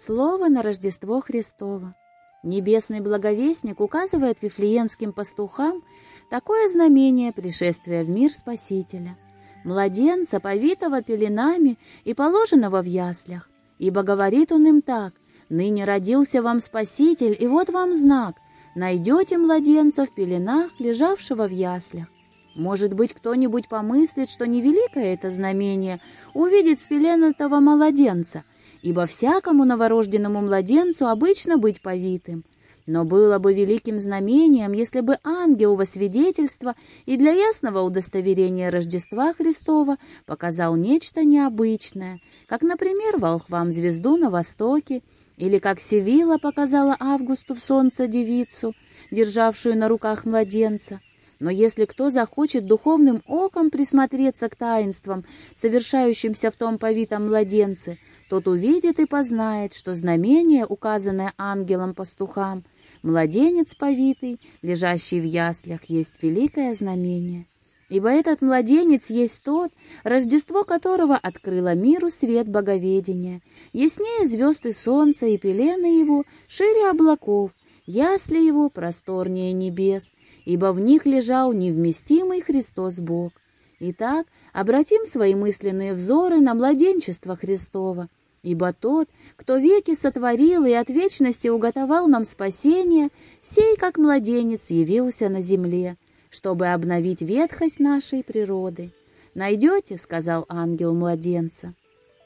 Слово на Рождество Христово. Небесный благовестник указывает вифлеемским пастухам такое знамение пришествия в мир Спасителя. Младенца, повитого пеленами и положенного в яслях. Ибо говорит он им так, «Ныне родился вам Спаситель, и вот вам знак. Найдете младенца в пеленах, лежавшего в яслях». Может быть, кто-нибудь помыслит, что невеликое это знамение увидеть спеленатого младенца — ибо всякому новорожденному младенцу обычно быть повитым. Но было бы великим знамением, если бы ангел во свидетельство и для ясного удостоверения Рождества Христова показал нечто необычное, как, например, волхвам звезду на востоке, или как Севила показала Августу в солнце девицу, державшую на руках младенца, но если кто захочет духовным оком присмотреться к таинствам, совершающимся в том повитом младенце, тот увидит и познает, что знамение, указанное ангелом-пастухам, младенец повитый, лежащий в яслях, есть великое знамение. Ибо этот младенец есть тот, Рождество которого открыло миру свет боговедения, яснее звезд и солнца, и пелены его шире облаков, ясли его просторнее небес, ибо в них лежал невместимый Христос Бог. Итак, обратим свои мысленные взоры на младенчество Христова, ибо тот, кто веки сотворил и от вечности уготовал нам спасение, сей, как младенец, явился на земле, чтобы обновить ветхость нашей природы. «Найдете», — сказал ангел младенца.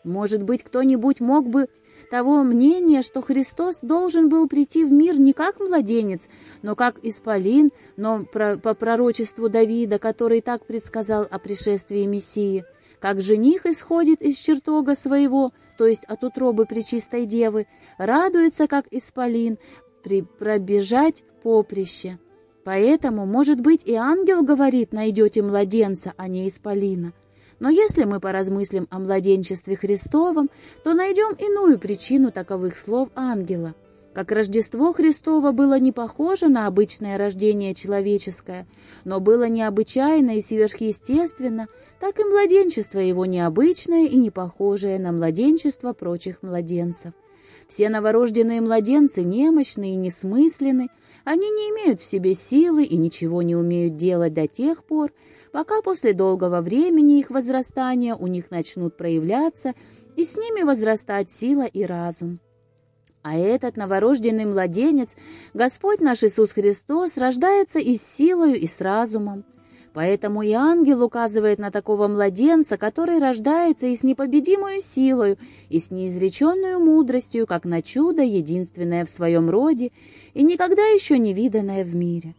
Может быть, кто-нибудь мог бы того мнения, что Христос должен был прийти в мир не как младенец, но как исполин, но по пророчеству Давида, который так предсказал о пришествии Мессии, как жених исходит из чертога своего, то есть от утробы Пречистой Девы, радуется, как исполин, при, пробежать поприще. Поэтому, может быть, и ангел говорит, найдете младенца, а не исполина. Но если мы поразмыслим о младенчестве Христовом, то найдем иную причину таковых слов ангела. Как Рождество Христово было не похоже на обычное рождение человеческое, но было необычайно и сверхъестественно, так и младенчество его необычное и не похожее на младенчество прочих младенцев. Все новорожденные младенцы немощны и несмысленны, они не имеют в себе силы и ничего не умеют делать до тех пор, пока после долгого времени их возрастания у них начнут проявляться и с ними возрастать сила и разум. А этот новорожденный младенец, Господь наш Иисус Христос, рождается и с силою, и с разумом. Поэтому и ангел указывает на такого младенца, который рождается и с непобедимой силою, и с неизреченной мудростью, как на чудо, единственное в своем роде и никогда еще не виданное в мире.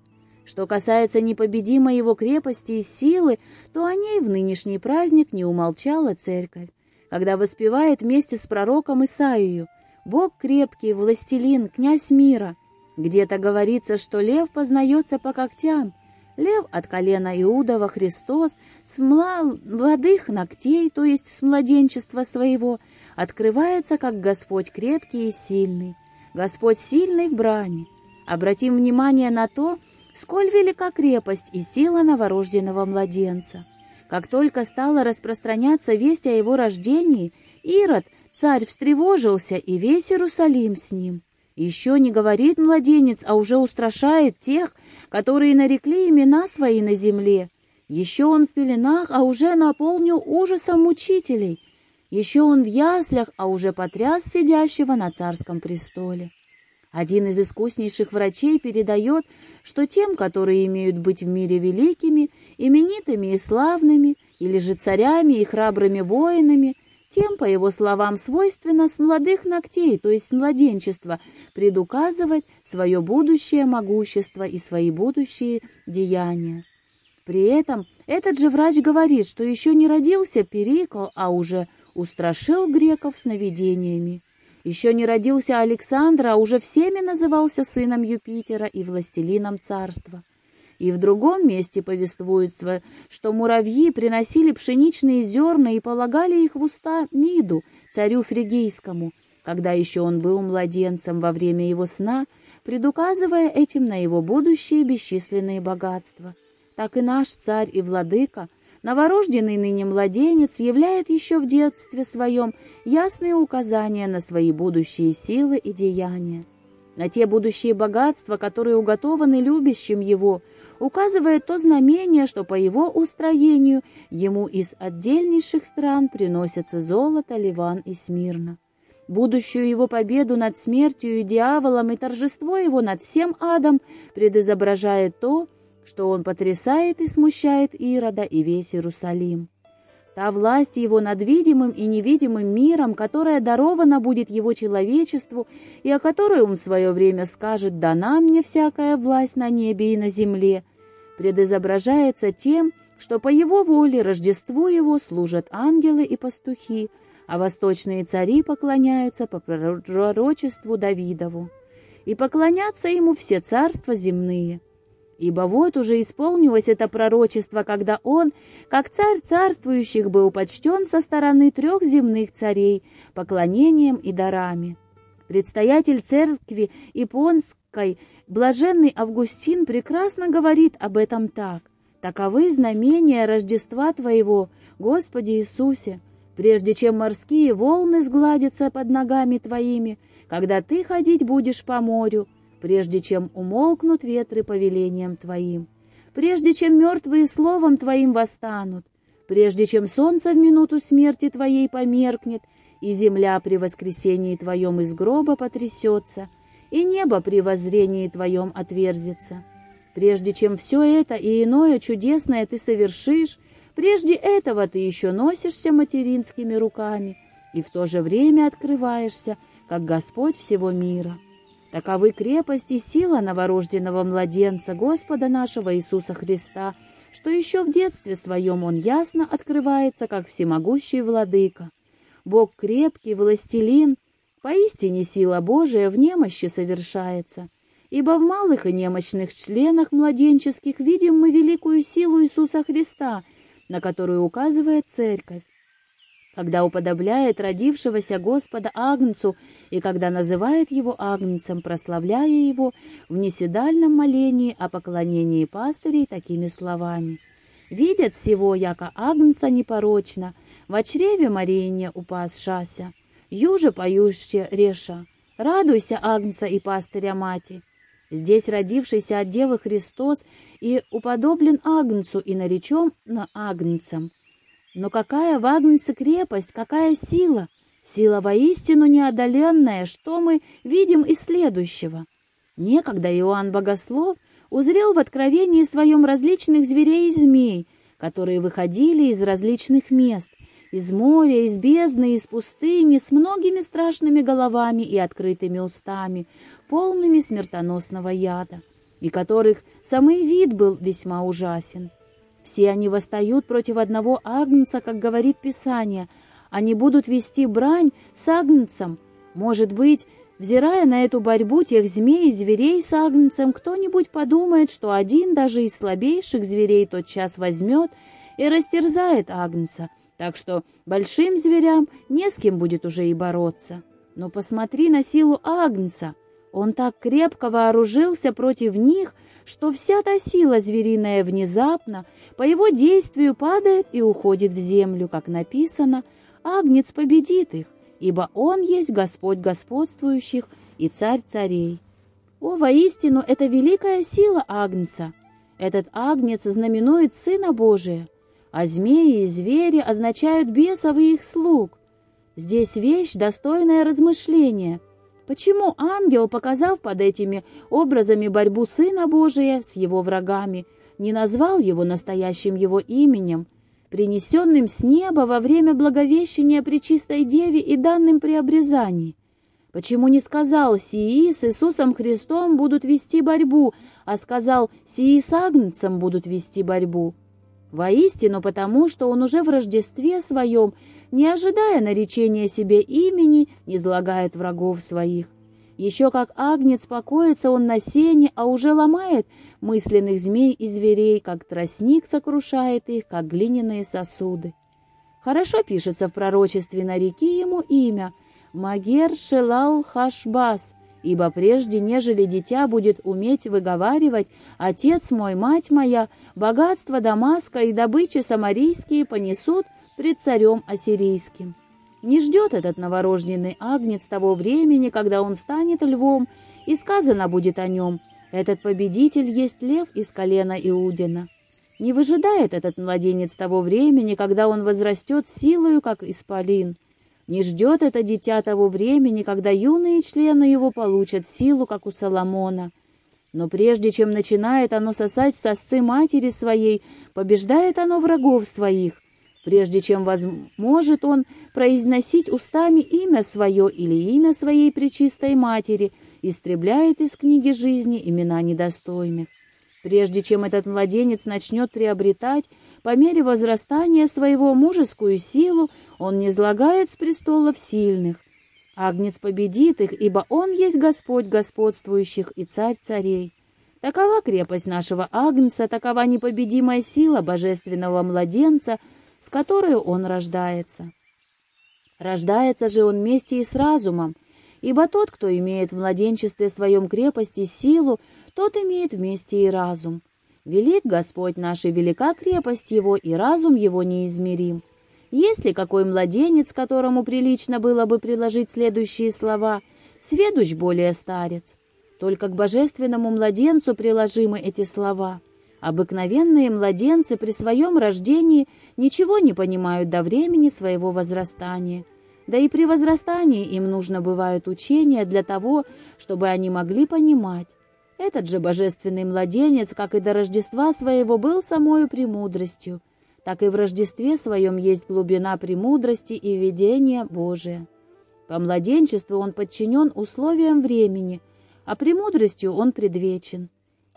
Что касается непобедимой его крепости и силы, то о ней в нынешний праздник не умолчала церковь, когда воспевает вместе с пророком Исаию «Бог крепкий, властелин, князь мира». Где-то говорится, что лев познается по когтям. Лев от колена Иудова Христос с младых ногтей, то есть с младенчества своего, открывается как Господь крепкий и сильный. Господь сильный в брани. Обратим внимание на то, сколь велика крепость и сила новорожденного младенца. Как только стала распространяться весть о его рождении, Ирод, царь, встревожился, и весь Иерусалим с ним. Еще не говорит младенец, а уже устрашает тех, которые нарекли имена свои на земле. Еще он в пеленах, а уже наполнил ужасом мучителей. Еще он в яслях, а уже потряс сидящего на царском престоле. Один из искуснейших врачей передает, что тем, которые имеют быть в мире великими, именитыми и славными, или же царями и храбрыми воинами, тем, по его словам, свойственно с молодых ногтей, то есть с младенчества, предуказывать свое будущее могущество и свои будущие деяния. При этом этот же врач говорит, что еще не родился Перикл, а уже устрашил греков сновидениями. Еще не родился Александр, а уже всеми назывался сыном Юпитера и властелином царства. И в другом месте повествуется, что муравьи приносили пшеничные зерна и полагали их в уста Миду, царю фригийскому, когда еще он был младенцем во время его сна, предуказывая этим на его будущее бесчисленные богатства. Так и наш царь и владыка Новорожденный ныне младенец являет еще в детстве своем ясные указания на свои будущие силы и деяния. На те будущие богатства, которые уготованы любящим его, указывает то знамение, что по его устроению ему из отдельнейших стран приносятся золото, ливан и смирно. Будущую его победу над смертью и дьяволом и торжество его над всем адом предизображает то, что он потрясает и смущает Ирода и весь Иерусалим. Та власть его над видимым и невидимым миром, которая дарована будет его человечеству, и о которой он в свое время скажет «дана мне всякая власть на небе и на земле», предизображается тем, что по его воле Рождеству его служат ангелы и пастухи, а восточные цари поклоняются по пророчеству Давидову. И поклонятся ему все царства земные – Ибо вот уже исполнилось это пророчество, когда он, как царь царствующих, был почтен со стороны трех земных царей поклонением и дарами. Предстоятель церкви Ипонской, блаженный Августин, прекрасно говорит об этом так. «Таковы знамения Рождества Твоего, Господи Иисусе, прежде чем морские волны сгладятся под ногами Твоими, когда Ты ходить будешь по морю, прежде чем умолкнут ветры повелением Твоим, прежде чем мертвые словом Твоим восстанут, прежде чем солнце в минуту смерти Твоей померкнет, и земля при воскресении Твоем из гроба потрясется, и небо при воззрении Твоем отверзится. Прежде чем все это и иное чудесное Ты совершишь, прежде этого Ты еще носишься материнскими руками и в то же время открываешься, как Господь всего мира. Таковы крепость и сила новорожденного младенца Господа нашего Иисуса Христа, что еще в детстве своем он ясно открывается, как всемогущий владыка. Бог крепкий, властелин, поистине сила Божия в немощи совершается, ибо в малых и немощных членах младенческих видим мы великую силу Иисуса Христа, на которую указывает Церковь когда уподобляет родившегося Господа Агнцу и когда называет его Агнцем, прославляя его в неседальном молении о поклонении пастырей такими словами. «Видят всего, яко Агнца непорочно, в чреве Марине упасшася, юже поюще реша, радуйся, Агнца и пастыря мати». Здесь родившийся от Девы Христос и уподоблен Агнцу и наречен на Агнцем – но какая в Агнце крепость, какая сила! Сила воистину неодоленная, что мы видим из следующего. Некогда Иоанн Богослов узрел в откровении своем различных зверей и змей, которые выходили из различных мест, из моря, из бездны, из пустыни, с многими страшными головами и открытыми устами, полными смертоносного яда, и которых самый вид был весьма ужасен. Все они восстают против одного агнца, как говорит Писание. Они будут вести брань с агнцем. Может быть, взирая на эту борьбу тех змей и зверей с агнцем, кто-нибудь подумает, что один даже из слабейших зверей тот час возьмет и растерзает агнца, так что большим зверям не с кем будет уже и бороться. Но посмотри на силу агнца. Он так крепко вооружился против них, что вся та сила звериная внезапно по его действию падает и уходит в землю, как написано, «Агнец победит их, ибо он есть Господь господствующих и Царь царей». О, воистину, это великая сила Агнца! Этот Агнец знаменует Сына Божия, а змеи и звери означают бесов и их слуг. Здесь вещь, достойная размышления — Почему ангел, показав под этими образами борьбу Сына Божия с его врагами, не назвал его настоящим его именем, принесенным с неба во время благовещения при чистой Деве и данным при обрезании? Почему не сказал «Сии с Иисусом Христом будут вести борьбу», а сказал «Сии с Агнцем будут вести борьбу»? Воистину, потому что он уже в Рождестве своем не ожидая наречения себе имени, не излагает врагов своих. Еще как агнец покоится он на сене, а уже ломает мысленных змей и зверей, как тростник сокрушает их, как глиняные сосуды. Хорошо пишется в пророчестве на реки ему имя Магер Шелал Хашбас, Ибо прежде, нежели дитя будет уметь выговаривать, «Отец мой, мать моя, богатство Дамаска и добычи самарийские понесут пред царем ассирийским». Не ждет этот новорожденный агнец того времени, когда он станет львом, и сказано будет о нем, «Этот победитель есть лев из колена Иудина». Не выжидает этот младенец того времени, когда он возрастет силою, как исполин. Не ждет это дитя того времени, когда юные члены его получат силу, как у Соломона. Но прежде чем начинает оно сосать сосцы матери своей, побеждает оно врагов своих. Прежде чем возможет он произносить устами имя свое или имя своей пречистой матери, истребляет из книги жизни имена недостойных. Прежде чем этот младенец начнет приобретать по мере возрастания своего мужескую силу, он не излагает с престолов сильных. Агнец победит их, ибо он есть Господь господствующих и царь царей. Такова крепость нашего Агнца, такова непобедимая сила божественного младенца, с которой он рождается. Рождается же он вместе и с разумом, ибо тот, кто имеет в младенчестве своем крепости силу, тот имеет вместе и разум. Велик Господь наш и велика крепость Его, и разум Его неизмерим. Есть ли какой младенец, которому прилично было бы приложить следующие слова «Сведущ более старец»? Только к божественному младенцу приложимы эти слова. Обыкновенные младенцы при своем рождении ничего не понимают до времени своего возрастания. Да и при возрастании им нужно бывает учение для того, чтобы они могли понимать. Этот же божественный младенец, как и до Рождества своего, был самою премудростью, так и в Рождестве своем есть глубина премудрости и видения Божия. По младенчеству он подчинен условиям времени, а премудростью он предвечен.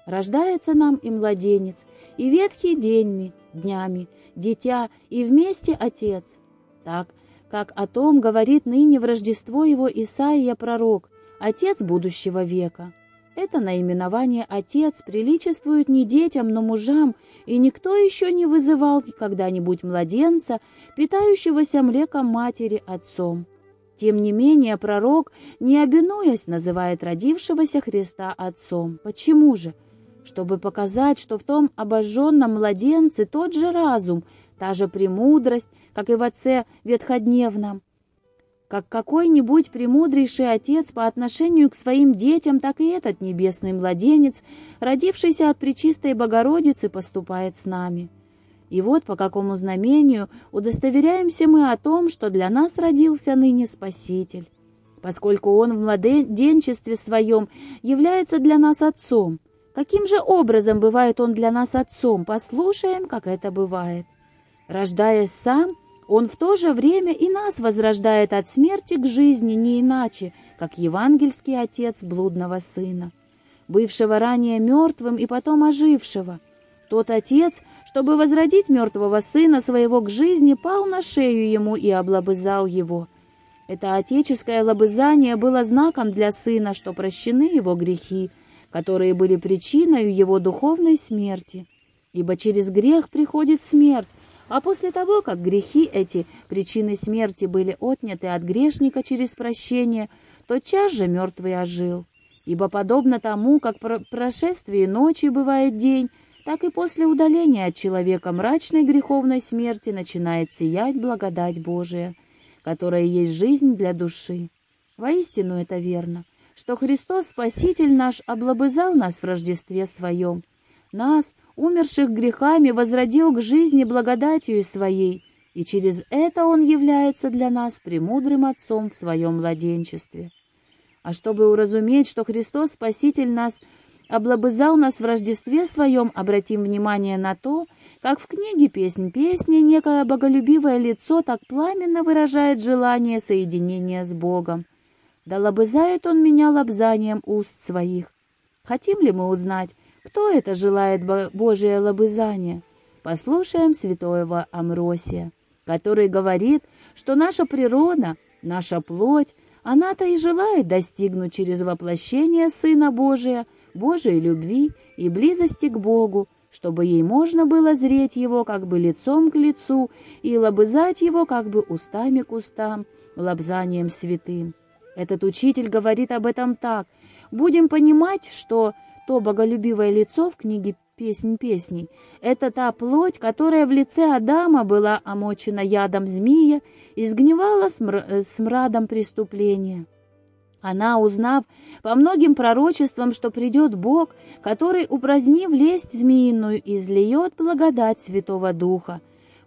Рождается нам и младенец, и ветхий деньми, днями, дитя, и вместе отец. Так, как о том говорит ныне в Рождество его Исаия пророк, отец будущего века. Это наименование «отец» приличествует не детям, но мужам, и никто еще не вызывал когда-нибудь младенца, питающегося млеком матери отцом. Тем не менее, пророк, не обинуясь, называет родившегося Христа отцом. Почему же? Чтобы показать, что в том обожженном младенце тот же разум, та же премудрость, как и в отце ветходневном, как какой-нибудь премудрейший отец по отношению к своим детям, так и этот небесный младенец, родившийся от Пречистой Богородицы, поступает с нами. И вот по какому знамению удостоверяемся мы о том, что для нас родился ныне Спаситель, поскольку Он в младенчестве своем является для нас Отцом. Каким же образом бывает Он для нас Отцом? Послушаем, как это бывает. Рождаясь сам, он в то же время и нас возрождает от смерти к жизни не иначе, как евангельский отец блудного сына, бывшего ранее мертвым и потом ожившего. Тот отец, чтобы возродить мертвого сына своего к жизни, пал на шею ему и облобызал его. Это отеческое лобызание было знаком для сына, что прощены его грехи, которые были причиной его духовной смерти. Ибо через грех приходит смерть, а после того, как грехи эти, причины смерти, были отняты от грешника через прощение, тотчас же мертвый ожил. Ибо подобно тому, как по прошествии ночи бывает день, так и после удаления от человека мрачной греховной смерти начинает сиять благодать Божия, которая есть жизнь для души. Воистину это верно, что Христос, Спаситель наш, облобызал нас в Рождестве Своем, нас, умерших грехами, возродил к жизни благодатью своей, и через это Он является для нас премудрым Отцом в своем младенчестве. А чтобы уразуметь, что Христос, Спаситель нас, облобызал нас в Рождестве своем, обратим внимание на то, как в книге «Песнь песни» некое боголюбивое лицо так пламенно выражает желание соединения с Богом. Да лобызает он меня лобзанием уст своих. Хотим ли мы узнать, кто это желает Божие лобызание? Послушаем святого Амросия, который говорит, что наша природа, наша плоть, она-то и желает достигнуть через воплощение Сына Божия, Божией любви и близости к Богу, чтобы ей можно было зреть Его как бы лицом к лицу и лобызать Его как бы устами к устам, лобзанием святым. Этот учитель говорит об этом так. Будем понимать, что то боголюбивое лицо в книге «Песнь песней» — это та плоть, которая в лице Адама была омочена ядом змея и сгнивала смр э, смрадом преступления. Она, узнав по многим пророчествам, что придет Бог, который, упразднив лесть змеиную, излиет благодать Святого Духа,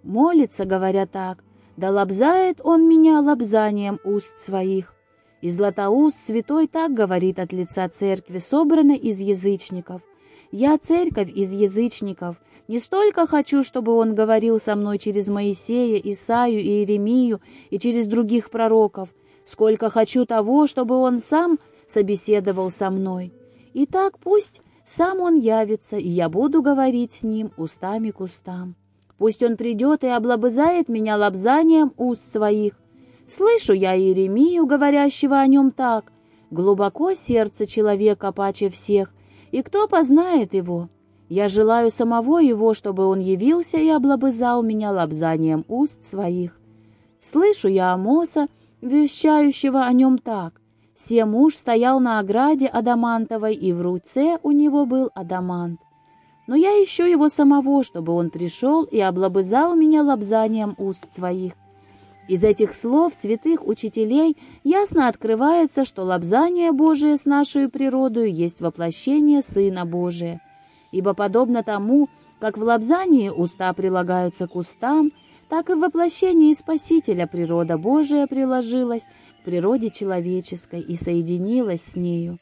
молится, говоря так, «Да лобзает он меня лобзанием уст своих». И Златоуст святой так говорит от лица церкви, собранной из язычников. «Я церковь из язычников. Не столько хочу, чтобы он говорил со мной через Моисея, Исаю и Иеремию и через других пророков, сколько хочу того, чтобы он сам собеседовал со мной. И так пусть сам он явится, и я буду говорить с ним устами к устам. Пусть он придет и облобызает меня лобзанием уст своих, Слышу я Иеремию, говорящего о нем так. Глубоко сердце человека паче всех, и кто познает его? Я желаю самого его, чтобы он явился и облобызал меня лобзанием уст своих. Слышу я Амоса, вещающего о нем так. Се муж стоял на ограде адамантовой, и в руце у него был адамант. Но я ищу его самого, чтобы он пришел и облобызал меня лобзанием уст своих. Из этих слов святых учителей ясно открывается, что лобзание Божие с нашей природой есть воплощение Сына Божия. Ибо подобно тому, как в лобзании уста прилагаются к устам, так и в воплощении Спасителя природа Божия приложилась к природе человеческой и соединилась с нею.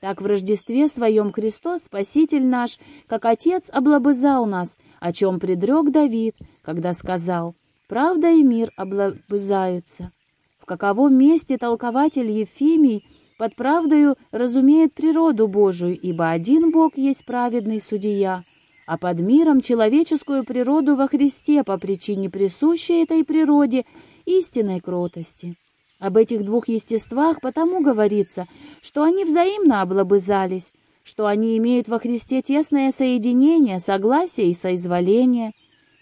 Так в Рождестве своем Христос, Спаситель наш, как Отец облобызал нас, о чем предрек Давид, когда сказал — Правда и мир облобызаются. В каковом месте толкователь Ефимий под правдою разумеет природу Божию, ибо один Бог есть праведный судья, а под миром человеческую природу во Христе по причине присущей этой природе истинной кротости. Об этих двух естествах потому говорится, что они взаимно облобызались, что они имеют во Христе тесное соединение, согласие и соизволение.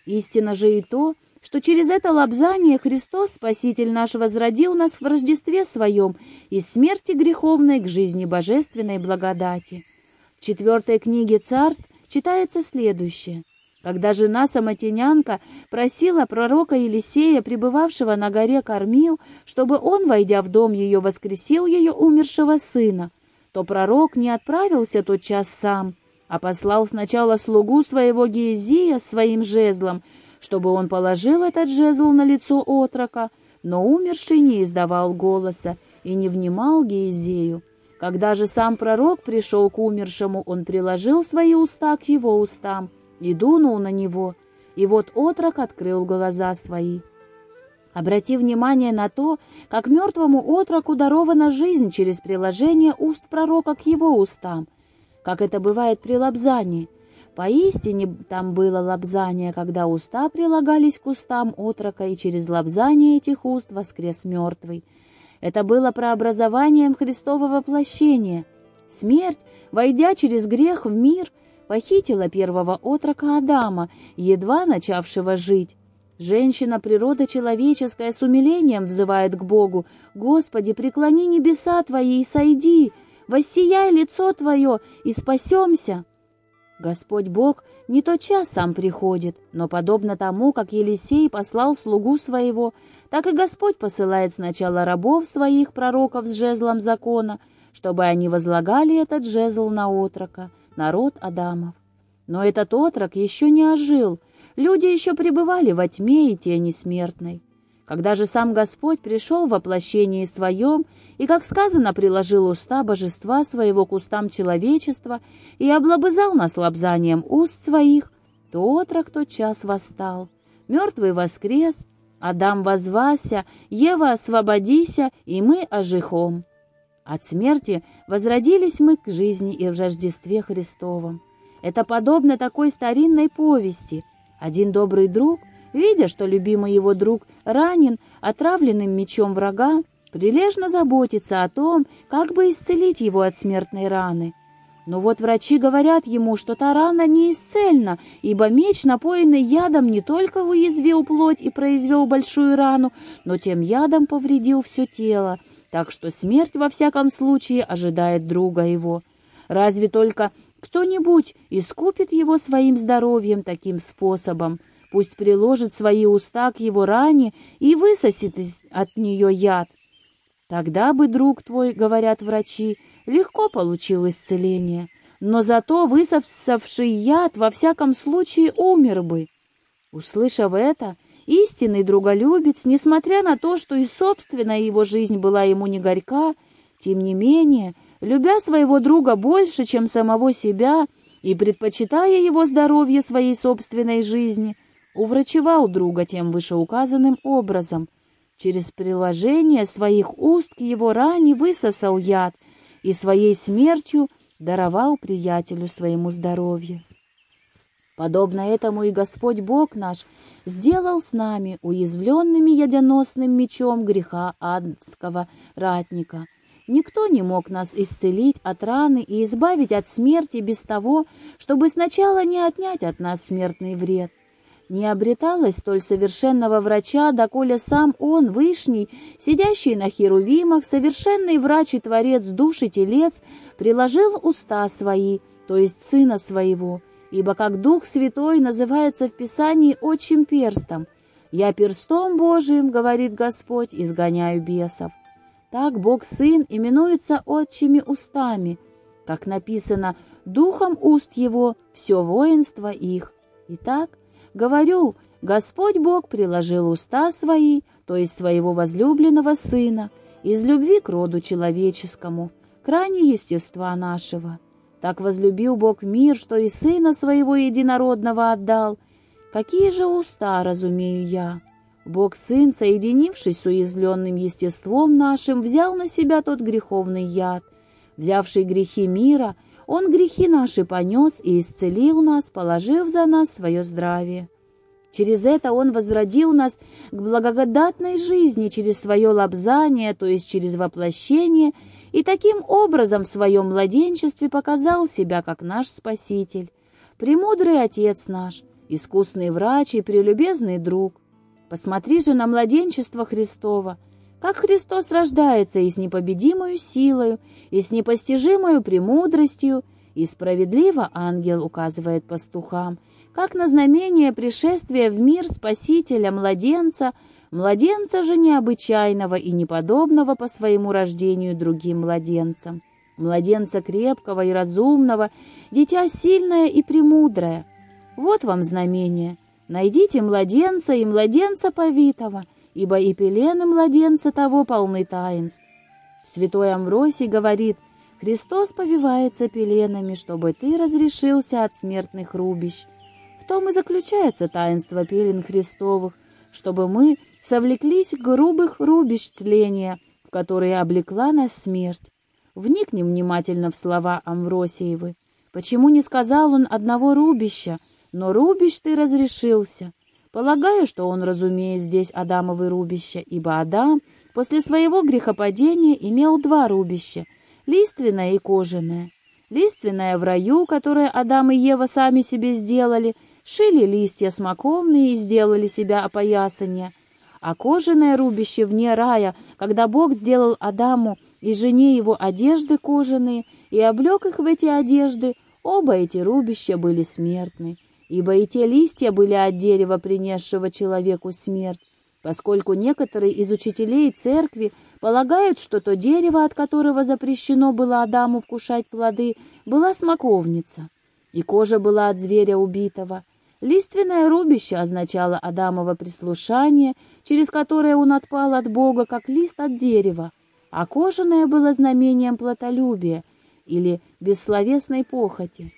Истина же и то, что через это лобзание Христос, Спаситель наш, возродил нас в Рождестве Своем из смерти греховной к жизни божественной благодати. В четвертой книге царств читается следующее. Когда жена Самотенянка просила пророка Елисея, пребывавшего на горе Кормил, чтобы он, войдя в дом ее, воскресил ее умершего сына, то пророк не отправился тот час сам, а послал сначала слугу своего Геезия своим жезлом, чтобы он положил этот жезл на лицо отрока, но умерший не издавал голоса и не внимал Геизею. Когда же сам пророк пришел к умершему, он приложил свои уста к его устам и дунул на него, и вот отрок открыл глаза свои. Обрати внимание на то, как мертвому отроку дарована жизнь через приложение уст пророка к его устам, как это бывает при лобзании. Поистине там было лобзание, когда уста прилагались к устам отрока, и через лобзание этих уст воскрес мертвый. Это было прообразованием Христового воплощения. Смерть, войдя через грех в мир, похитила первого отрока Адама, едва начавшего жить. Женщина, природа человеческая, с умилением взывает к Богу. «Господи, преклони небеса Твои и сойди! Воссияй лицо Твое, и спасемся!» Господь Бог не тот час сам приходит, но подобно тому, как Елисей послал слугу своего, так и Господь посылает сначала рабов своих пророков с жезлом закона, чтобы они возлагали этот жезл на отрока, народ Адамов. Но этот отрок еще не ожил, люди еще пребывали во тьме и тени смертной. Когда же сам Господь пришел в воплощении своем и, как сказано, приложил уста божества своего к устам человечества и облобызал нас лобзанием уст своих, то отрок тот час восстал, мертвый воскрес, Адам возвася, Ева освободися, и мы ожихом. От смерти возродились мы к жизни и в Рождестве Христовом. Это подобно такой старинной повести. Один добрый друг — видя, что любимый его друг ранен отравленным мечом врага, прилежно заботится о том, как бы исцелить его от смертной раны. Но вот врачи говорят ему, что та рана не исцельна, ибо меч, напоенный ядом, не только уязвил плоть и произвел большую рану, но тем ядом повредил все тело, так что смерть во всяком случае ожидает друга его. Разве только кто-нибудь искупит его своим здоровьем таким способом, пусть приложит свои уста к его ране и высосет от нее яд. Тогда бы, друг твой, говорят врачи, легко получил исцеление, но зато высосавший яд во всяком случае умер бы. Услышав это, истинный друголюбец, несмотря на то, что и собственная его жизнь была ему не горька, тем не менее, любя своего друга больше, чем самого себя, и предпочитая его здоровье своей собственной жизни, уврачевал друга тем вышеуказанным образом. Через приложение своих уст к его ране высосал яд и своей смертью даровал приятелю своему здоровье. Подобно этому и Господь Бог наш сделал с нами уязвленными ядоносным мечом греха адского ратника. Никто не мог нас исцелить от раны и избавить от смерти без того, чтобы сначала не отнять от нас смертный вред. Не обреталось столь совершенного врача, доколе сам он, Вышний, сидящий на херувимах, совершенный врач и творец душ и телец, приложил уста свои, то есть сына своего, ибо как Дух Святой называется в Писании отчим перстом. «Я перстом Божиим, — говорит Господь, — изгоняю бесов». Так Бог-Сын именуется отчими устами, как написано «Духом уст Его все воинство их». Итак, говорю, Господь Бог приложил уста свои, то есть своего возлюбленного Сына, из любви к роду человеческому, крайне естества нашего. Так возлюбил Бог мир, что и Сына Своего Единородного отдал. Какие же уста, разумею я? Бог Сын, соединившись с уязвленным естеством нашим, взял на себя тот греховный яд. Взявший грехи мира, Он грехи наши понес и исцелил нас, положив за нас свое здравие. Через это Он возродил нас к благодатной жизни через свое лобзание, то есть через воплощение – и таким образом в своем младенчестве показал себя как наш Спаситель, премудрый Отец наш, искусный врач и прелюбезный друг. Посмотри же на младенчество Христова, как Христос рождается и с непобедимою силою, и с непостижимою премудростью, и справедливо ангел указывает пастухам, как на знамение пришествия в мир Спасителя, младенца — Младенца же необычайного и неподобного по своему рождению другим младенцам. Младенца крепкого и разумного, дитя сильное и премудрое. Вот вам знамение. Найдите младенца и младенца повитого, ибо и пелены младенца того полны таинств. Святой Амвросий говорит, Христос повивается пеленами, чтобы ты разрешился от смертных рубищ. В том и заключается таинство пелен Христовых, чтобы мы совлеклись грубых рубищ тления, в которые облекла нас смерть. Вникнем внимательно в слова Амвросиевы. Почему не сказал он одного рубища, но рубищ ты разрешился? Полагаю, что он разумеет здесь Адамовы рубища, ибо Адам после своего грехопадения имел два рубища — лиственное и кожаное. Лиственное в раю, которое Адам и Ева сами себе сделали, шили листья смоковные и сделали себя опоясанья — а кожаное рубище вне рая, когда Бог сделал Адаму и жене его одежды кожаные и облег их в эти одежды, оба эти рубища были смертны, ибо и те листья были от дерева, принесшего человеку смерть, поскольку некоторые из учителей церкви полагают, что то дерево, от которого запрещено было Адаму вкушать плоды, была смоковница, и кожа была от зверя убитого — Лиственное рубище означало Адамово прислушание, через которое он отпал от Бога, как лист от дерева, а кожаное было знамением плотолюбия или бессловесной похоти.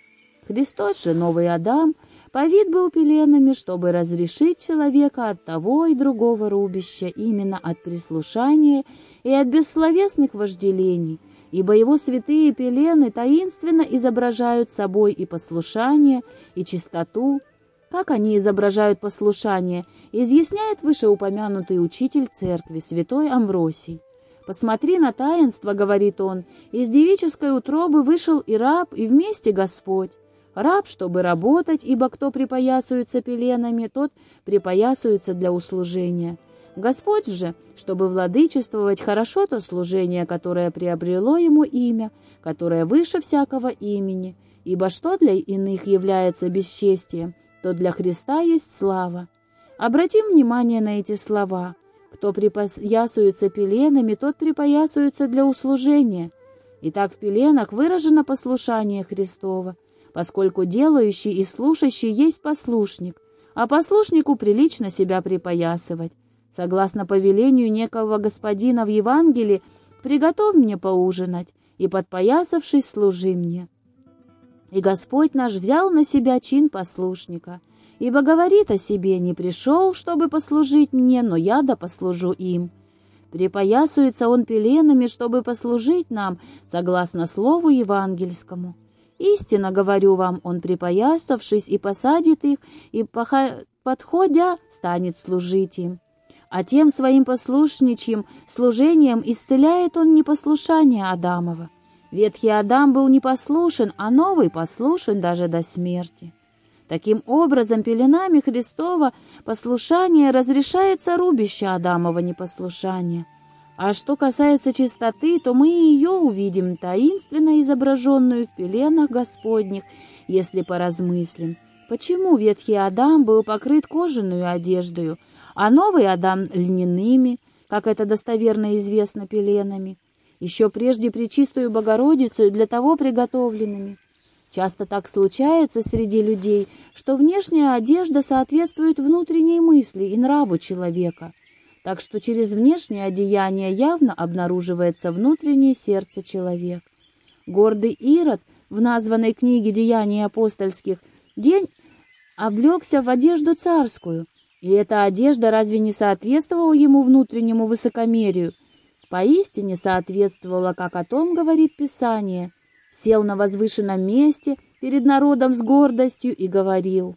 Христос же, новый Адам, повид был пеленами, чтобы разрешить человека от того и другого рубища, именно от прислушания и от бессловесных вожделений, ибо его святые пелены таинственно изображают собой и послушание, и чистоту, как они изображают послушание, изъясняет вышеупомянутый учитель церкви, святой Амвросий. «Посмотри на таинство», — говорит он, — «из девической утробы вышел и раб, и вместе Господь. Раб, чтобы работать, ибо кто припоясуется пеленами, тот припоясуется для услужения. Господь же, чтобы владычествовать хорошо то служение, которое приобрело ему имя, которое выше всякого имени, ибо что для иных является бесчестием, то для Христа есть слава. Обратим внимание на эти слова. Кто припоясуется пеленами, тот припоясуется для услужения. Итак, в пеленах выражено послушание Христова, поскольку делающий и слушающий есть послушник, а послушнику прилично себя припоясывать. Согласно повелению некого господина в Евангелии, приготовь мне поужинать, и, подпоясавшись, служи мне. И Господь наш взял на себя чин послушника, ибо говорит о себе, не пришел, чтобы послужить мне, но я да послужу им. Припоясуется он пеленами, чтобы послужить нам, согласно слову евангельскому. Истинно говорю вам, он, припоясавшись, и посадит их, и, подходя, станет служить им а тем своим послушничьим служением исцеляет он непослушание Адамова. Ветхий Адам был непослушен, а новый послушен даже до смерти. Таким образом, пеленами Христова послушание разрешается рубище Адамова непослушания. А что касается чистоты, то мы ее увидим таинственно изображенную в пеленах Господних, если поразмыслим. Почему ветхий Адам был покрыт кожаную одеждою, а новый Адам — льняными, как это достоверно известно пеленами, еще прежде Пречистую Богородицу для того приготовленными. Часто так случается среди людей, что внешняя одежда соответствует внутренней мысли и нраву человека, так что через внешнее одеяние явно обнаруживается внутреннее сердце человека. Гордый Ирод в названной книге «Деяний апостольских» день облегся в одежду царскую, и эта одежда разве не соответствовала ему внутреннему высокомерию? Поистине соответствовала, как о том говорит Писание. Сел на возвышенном месте перед народом с гордостью и говорил.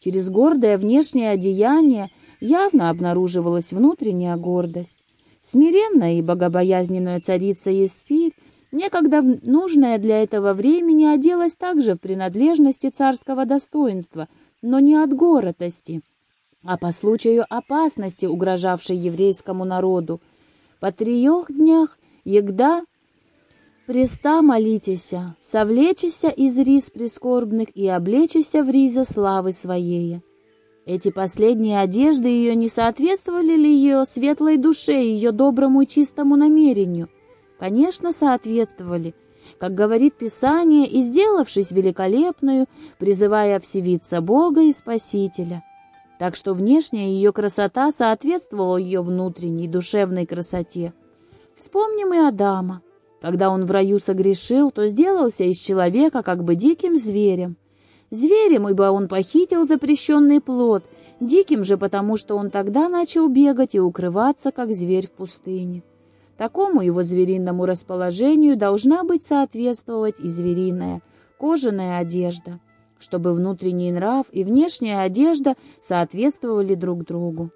Через гордое внешнее одеяние явно обнаруживалась внутренняя гордость. Смиренная и богобоязненная царица Есфирь, некогда нужная для этого времени, оделась также в принадлежности царского достоинства, но не от гордости а по случаю опасности, угрожавшей еврейскому народу. По трех днях егда преста молитеся, совлечеся из рис прискорбных и облечеся в риза славы своей. Эти последние одежды ее не соответствовали ли ее светлой душе, ее доброму и чистому намерению? Конечно, соответствовали, как говорит Писание, и сделавшись великолепную, призывая всевиться Бога и Спасителя — так что внешняя ее красота соответствовала ее внутренней душевной красоте. Вспомним и Адама. Когда он в раю согрешил, то сделался из человека как бы диким зверем. Зверем, ибо он похитил запрещенный плод, диким же потому, что он тогда начал бегать и укрываться, как зверь в пустыне. Такому его звериному расположению должна быть соответствовать и звериная, кожаная одежда чтобы внутренний нрав и внешняя одежда соответствовали друг другу.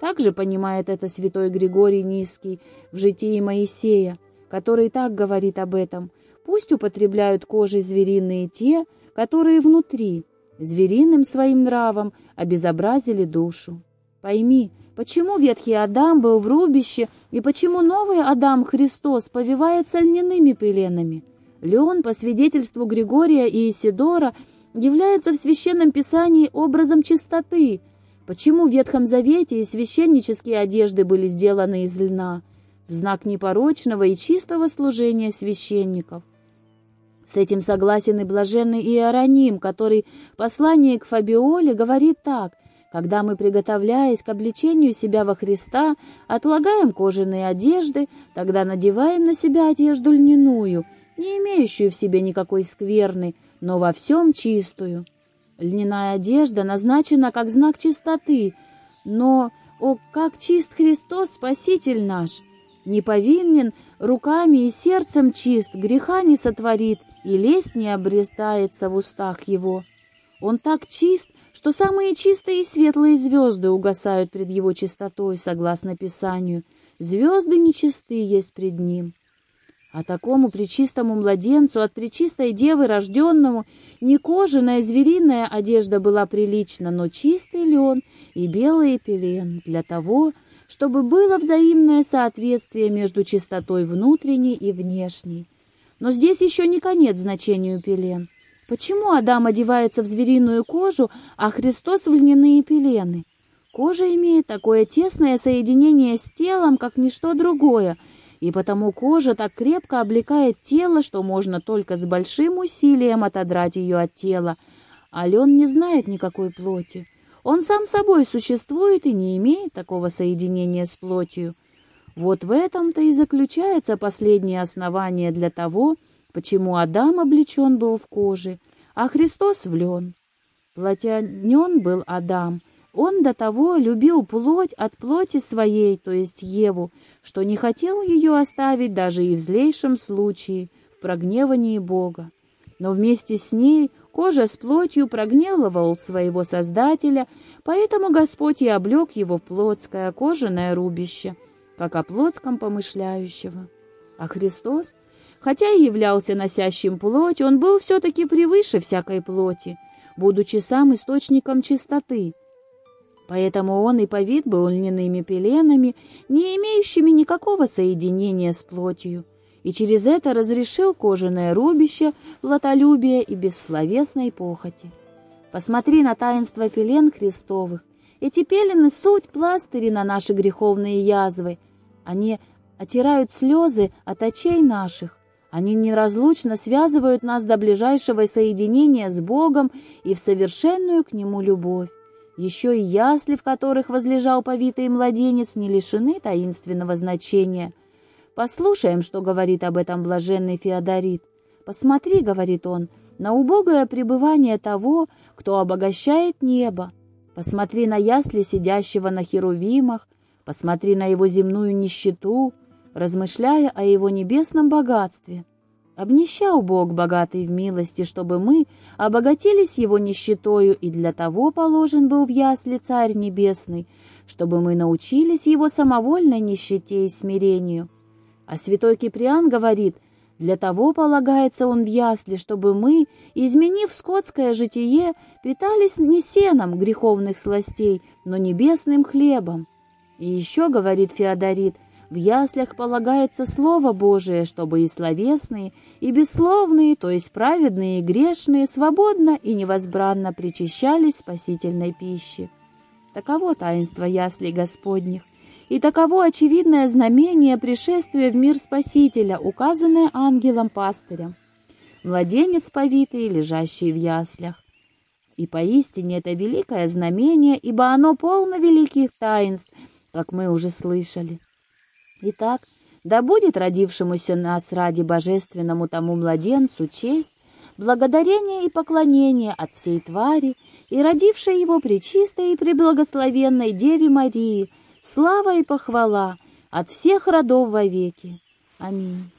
Также понимает это святой Григорий Низкий в житии Моисея, который так говорит об этом. Пусть употребляют кожи звериные те, которые внутри, звериным своим нравом обезобразили душу. Пойми, почему ветхий Адам был в рубище и почему новый Адам Христос повивается льняными пеленами. Леон, по свидетельству Григория и Исидора, является в Священном Писании образом чистоты. Почему в Ветхом Завете и священнические одежды были сделаны из льна, в знак непорочного и чистого служения священников? С этим согласен и блаженный Иероним, который в послании к Фабиоле говорит так «Когда мы, приготовляясь к обличению себя во Христа, отлагаем кожаные одежды, тогда надеваем на себя одежду льняную, не имеющую в себе никакой скверны, но во всем чистую. Льняная одежда назначена как знак чистоты, но, о, как чист Христос, Спаситель наш! Не повинен, руками и сердцем чист, греха не сотворит, и лесть не обрестается в устах его. Он так чист, что самые чистые и светлые звезды угасают пред его чистотой, согласно Писанию. Звезды нечисты есть пред ним. А такому причистому младенцу от причистой девы рожденному не кожаная звериная одежда была прилична, но чистый лен и белый пелен для того, чтобы было взаимное соответствие между чистотой внутренней и внешней. Но здесь еще не конец значению пелен. Почему Адам одевается в звериную кожу, а Христос в льняные пелены? Кожа имеет такое тесное соединение с телом, как ничто другое, и потому кожа так крепко облекает тело, что можно только с большим усилием отодрать ее от тела. А лен не знает никакой плоти. Он сам собой существует и не имеет такого соединения с плотью. Вот в этом-то и заключается последнее основание для того, почему Адам облечен был в коже, а Христос в лен. Плотянен был Адам, он до того любил плоть от плоти своей, то есть Еву, что не хотел ее оставить даже и в злейшем случае, в прогневании Бога. Но вместе с ней кожа с плотью прогневал своего Создателя, поэтому Господь и облег его в плотское кожаное рубище, как о плотском помышляющего. А Христос — Хотя и являлся носящим плоть, он был все-таки превыше всякой плоти, будучи сам источником чистоты. Поэтому он и повид был льняными пеленами, не имеющими никакого соединения с плотью, и через это разрешил кожаное рубище плотолюбия и бессловесной похоти. Посмотри на таинство пелен Христовых. Эти пелены — суть пластыри на наши греховные язвы. Они отирают слезы от очей наших, они неразлучно связывают нас до ближайшего соединения с Богом и в совершенную к Нему любовь. Еще и ясли, в которых возлежал повитый младенец, не лишены таинственного значения. Послушаем, что говорит об этом блаженный Феодорит. «Посмотри, — говорит он, — на убогое пребывание того, кто обогащает небо. Посмотри на ясли, сидящего на херувимах, посмотри на его земную нищету, размышляя о его небесном богатстве. Обнищал Бог, богатый в милости, чтобы мы обогатились его нищетою, и для того положен был в ясли Царь Небесный, чтобы мы научились его самовольной нищете и смирению. А святой Киприан говорит, для того полагается он в ясли, чтобы мы, изменив скотское житие, питались не сеном греховных сластей, но небесным хлебом. И еще, говорит Феодорит, — в яслях полагается Слово Божие, чтобы и словесные, и бессловные, то есть праведные и грешные, свободно и невозбранно причащались спасительной пищи. Таково таинство яслей Господних, и таково очевидное знамение пришествия в мир Спасителя, указанное ангелом-пастырем. Младенец повитый, лежащий в яслях. И поистине это великое знамение, ибо оно полно великих таинств, как мы уже слышали. Итак, да будет родившемуся нас ради божественному тому младенцу честь, благодарение и поклонение от всей твари и родившей его пречистой и преблагословенной Деве Марии, слава и похвала от всех родов вовеки. Аминь.